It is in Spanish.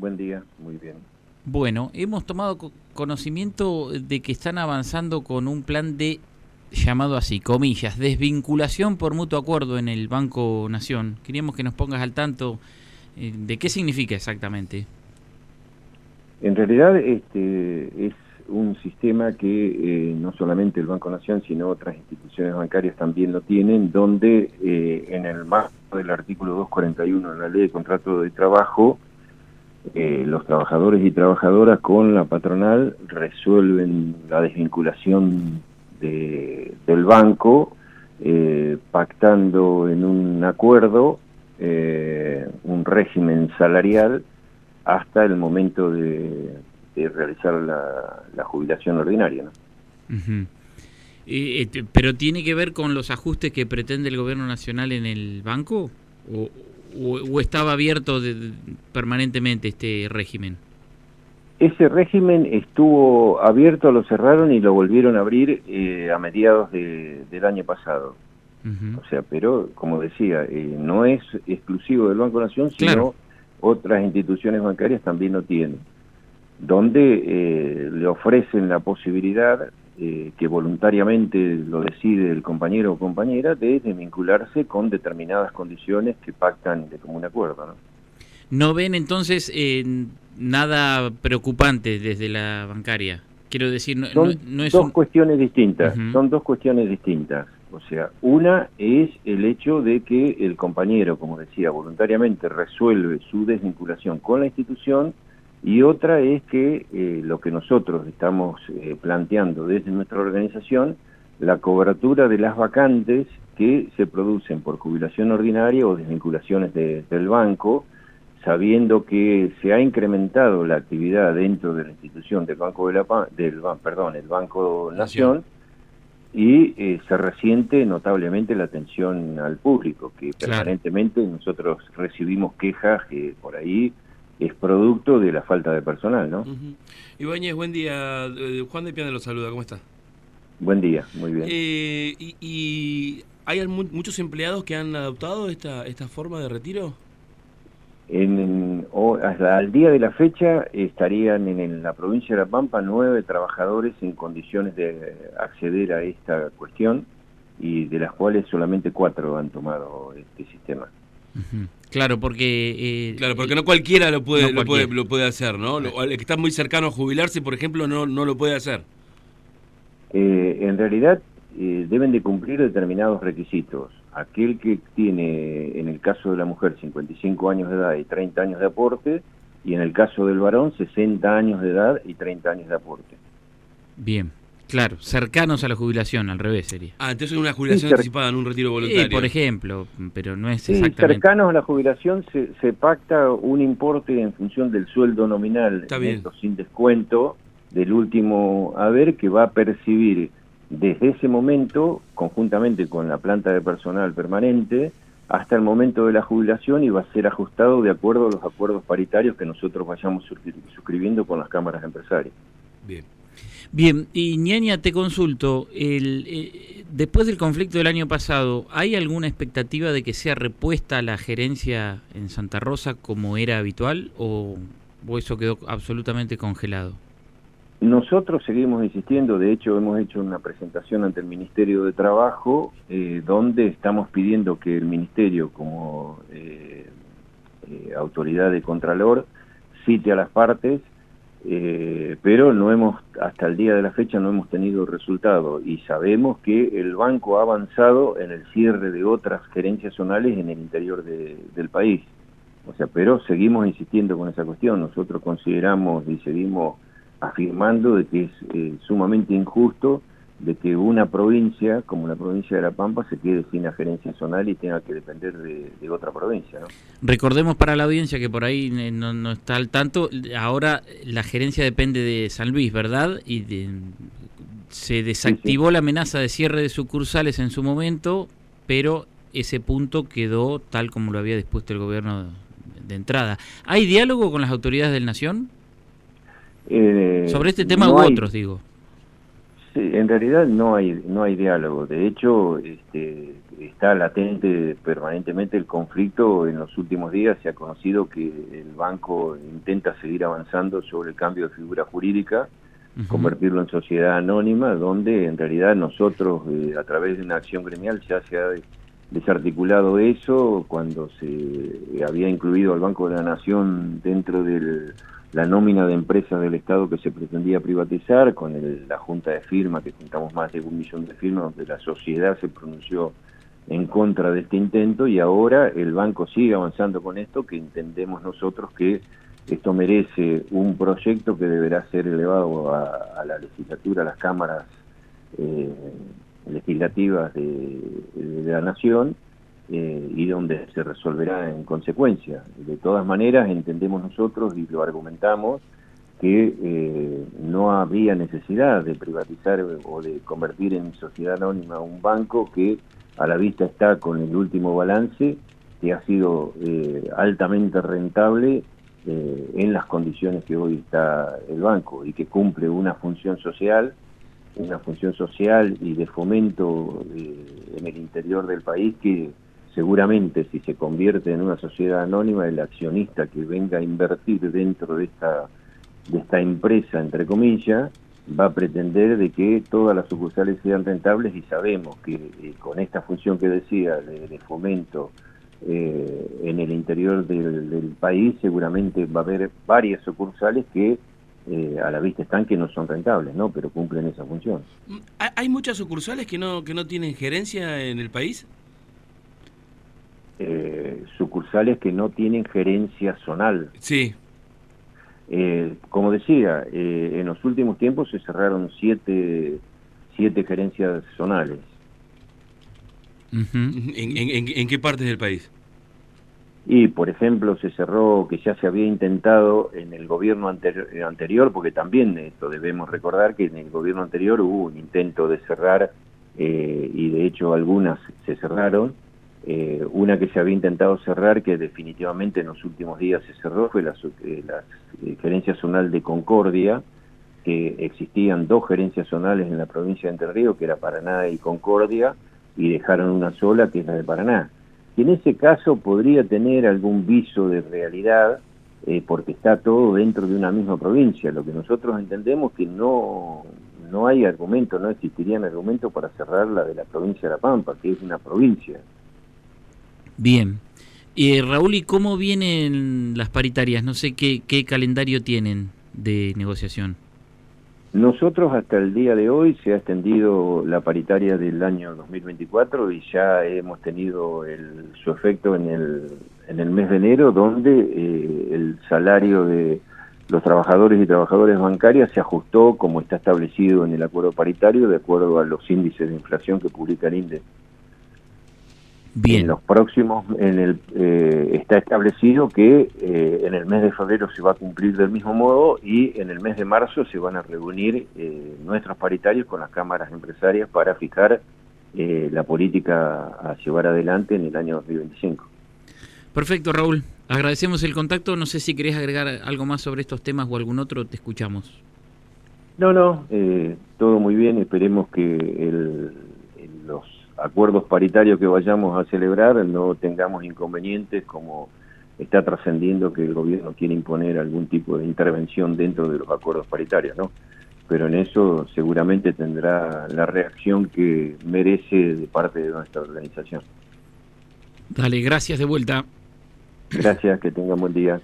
Buen día, muy bien. Bueno, hemos tomado conocimiento de que están avanzando con un plan de, llamado así, comillas, desvinculación por mutuo acuerdo en el Banco Nación. Queríamos que nos pongas al tanto eh, de qué significa exactamente. En realidad este, es un sistema que eh, no solamente el Banco Nación, sino otras instituciones bancarias también lo tienen, donde eh, en el marco del artículo 241 de la Ley de Contrato de Trabajo, eh, los trabajadores y trabajadoras con la patronal resuelven la desvinculación de, del banco, pactando en un acuerdo un régimen salarial hasta el momento de realizar la, jubilación ordinaria. ¿no? Eh, este, ¿Pero tiene que ver con los ajustes que pretende el gobierno nacional en el banco? ¿O, estaba abierto permanentemente este régimen? Ese régimen estuvo abierto, lo cerraron y lo volvieron a abrir eh, a mediados del año pasado. O sea, pero como decía, eh, no es exclusivo del Banco Nación, sino otras instituciones bancarias también lo tienen donde eh, le ofrecen la posibilidad, eh, que voluntariamente lo decide el compañero o compañera, de, vincularse con determinadas condiciones que pactan de común acuerdo. ¿no? ¿No ven entonces eh, nada preocupante desde la bancaria? Quiero decir, no, son dos cuestiones distintas, son dos cuestiones distintas. O sea, una es el hecho de que el compañero, como decía, voluntariamente resuelve su desvinculación con la institución y otra es que eh, lo que nosotros estamos eh, planteando desde nuestra organización, la cobertura de las vacantes que se producen por jubilación ordinaria o desvinculaciones del banco, sabiendo que se ha incrementado la actividad dentro de la institución del Banco de la del perdón, el Banco Nación y eh, se resiente notablemente la atención al público, que permanentemente nosotros recibimos quejas que por ahí es producto de la falta de personal, ¿no? Uh buen día. Eh, Juan de Piana lo saluda, ¿cómo está? Buen día, muy bien. Eh, y, hay muchos empleados que han adoptado esta, esta forma de retiro? En, al día de la fecha estarían en, la provincia de La Pampa nueve trabajadores en condiciones de acceder a esta cuestión y de las cuales solamente cuatro han tomado este sistema. Claro, porque... Eh, claro, porque no cualquiera lo puede, lo, puede lo puede hacer, ¿no? El que está muy cercano a jubilarse, por ejemplo, no, no lo puede hacer. Eh, en realidad eh, deben de cumplir determinados requisitos. Aquel que tiene, en el caso de la mujer, 55 años de edad y 30 años de aporte, y en el caso del varón, 60 años de edad y 30 años de aporte. Bien. Claro, cercanos a la jubilación, al revés sería. Ah, entonces una jubilación anticipada en un retiro voluntario. por ejemplo, pero no es sí, cercanos a la jubilación se, se, pacta un importe en función del sueldo nominal, sin descuento, del último haber que va a percibir desde ese momento, conjuntamente con la planta de personal permanente, hasta el momento de la jubilación y va a ser ajustado de acuerdo a los acuerdos paritarios que nosotros vayamos suscribiendo con las cámaras empresarias. Bien. Bien, y Ñaña, te consulto, el, eh, después del conflicto del año pasado, ¿hay alguna expectativa de que sea repuesta la gerencia en Santa Rosa como era habitual o, eso quedó absolutamente congelado? Nosotros seguimos insistiendo, de hecho hemos hecho una presentación ante el Ministerio de Trabajo eh, donde estamos pidiendo que el Ministerio como eh, autoridad de Contralor cite a las partes eh, pero no hemos, hasta el día de la fecha no hemos tenido resultado y sabemos que el banco ha avanzado en el cierre de otras gerencias zonales en el interior del país. O sea, pero seguimos insistiendo con esa cuestión. Nosotros consideramos y seguimos afirmando de que es eh, sumamente injusto de que una provincia como la provincia de La Pampa se quede sin la gerencia zonal y tenga que depender de, otra provincia. ¿no? Recordemos para la audiencia que por ahí eh, no, está al tanto, ahora la gerencia depende de San Luis, ¿verdad? Y se desactivó la amenaza de cierre de sucursales en su momento, pero ese punto quedó tal como lo había dispuesto el gobierno de, entrada. ¿Hay diálogo con las autoridades del Nación? Eh, Sobre este tema u otros, digo. Sí, en realidad no hay no hay diálogo. De hecho, este, está latente permanentemente el conflicto. En los últimos días se ha conocido que el banco intenta seguir avanzando sobre el cambio de figura jurídica, convertirlo en sociedad anónima, donde en realidad nosotros, eh, a través de una acción gremial, ya se ha desarticulado eso cuando se había incluido al Banco de la Nación dentro de la nómina de empresas del Estado que se pretendía privatizar, con la junta de firma, que juntamos más de un millón de firmas, donde la sociedad se pronunció en contra de este intento y ahora el banco sigue avanzando con esto, que entendemos nosotros que esto merece un proyecto que deberá ser elevado a, la legislatura, a las cámaras eh, legislativas de, la nación eh, y donde se resolverá en consecuencia. De todas maneras, entendemos nosotros y lo argumentamos que eh, no habría necesidad de privatizar o de convertir en sociedad anónima un banco que a la vista está con el último balance que ha sido eh, altamente rentable en las condiciones que hoy está el banco y que cumple una función social una función social y de fomento eh, en el interior del país que seguramente si se convierte en una sociedad anónima el accionista que venga a invertir dentro de esta de esta empresa entre comillas va a pretender de que todas las sucursales sean rentables y sabemos que eh, con esta función que decía de, fomento eh, en el interior del país seguramente va a haber varias sucursales que eh, a la vista están que no son rentables, ¿no? Pero cumplen esa función. ¿Hay muchas sucursales que no, que no tienen gerencia en el país? Eh, sucursales que no tienen gerencia zonal. Sí. Eh, como decía, en los últimos tiempos se cerraron siete, siete gerencias zonales. ¿En qué partes del país? Y, por ejemplo, se cerró, que ya se había intentado en el gobierno anterior, porque también esto debemos recordar que en el gobierno anterior hubo un intento de cerrar, eh, y de hecho algunas se cerraron. Eh, una que se había intentado cerrar, que definitivamente en los últimos días se cerró, fue la, eh, la gerencia zonal de Concordia, que existían dos gerencias zonales en la provincia de Entre Ríos, que era Paraná y Concordia, y dejaron una sola, que es la de Paraná en ese caso podría tener algún viso de realidad eh, porque está todo dentro de una misma provincia. Lo que nosotros entendemos que no, no hay argumento, no existirían argumentos para cerrar la de la provincia de La Pampa, que es una provincia. Bien. Eh, Raúl, ¿y cómo vienen las paritarias? No sé qué, calendario tienen de negociación. Nosotros hasta el día de hoy se ha extendido la paritaria del año 2024 y ya hemos tenido el, su efecto en el, en el mes de enero, donde eh, el salario de los trabajadores y trabajadoras bancarias se ajustó como está establecido en el acuerdo paritario de acuerdo a los índices de inflación que publica el INDE. En los próximos, en el, eh, está establecido que eh, en el mes de febrero se va a cumplir del mismo modo y en el mes de marzo se van a reunir eh, nuestros paritarios con las cámaras empresarias para fijar la política a llevar adelante en el año 2025. Perfecto, Raúl. Agradecemos el contacto. No sé si querés agregar algo más sobre estos temas o algún otro, te escuchamos. No, no, todo muy bien. Esperemos que el, los acuerdos paritarios que vayamos a celebrar no tengamos inconvenientes como está trascendiendo que el gobierno quiere imponer algún tipo de intervención dentro de los acuerdos paritarios, ¿no? Pero en eso seguramente tendrá la reacción que merece de parte de nuestra organización. Dale, gracias de vuelta. Gracias, que tengan buen día.